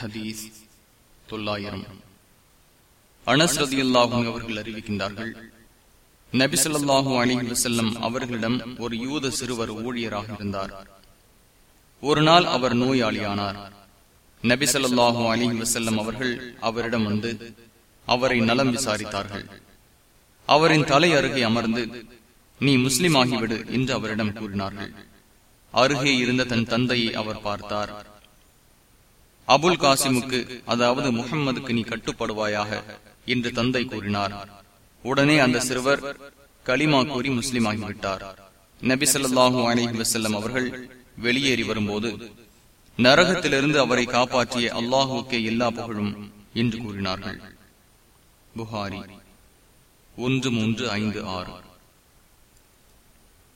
ஹதீஸ் தொள்ளாயிரம். அனஸ்ரதி அல்லாஹும் அவர்கள் அறிவிக்கின்றார்கள் நபிசல்லாஹு அலிஹி வசல்லம் அவர்களிடம் ஒரு யூத சிறுவர் ஊழியராக இருந்தார். ஒரு நாள் அவர் நோயாளியானார். நபிசல்லாஹு அலிஹி வசல்லம் அவர்கள் அவரிடம் வந்து அவரை நலம் விசாரித்தார்கள். அவரின் தலை அருகே அமர்ந்து நீ முஸ்லிம் ஆகிவிடு என்று அவரிடம் கூறினார்கள். அருகே இருந்த தன் தந்தையை அவர் பார்த்தார். அபுல் காசிமுக்கு அதாவது முகம்மதுக்கு நீ கட்டுப்படுவாயாக என்று தந்தை கூறினார். உடனே அந்த சிறுவர் களிமா கூறி முஸ்லிம் ஆகிவிட்டார் நபிசல்லாஹூ சொல்லாஹூ வசல்லம் அவர்கள் வெளியேறி வரும்போது நரகத்திலிருந்து அவரை காப்பாற்றிய அல்லாஹுக்கே எல்லா புகழும் என்று கூறினார்கள். புகாரி ஒன்று மூன்று ஐந்து ஆறு.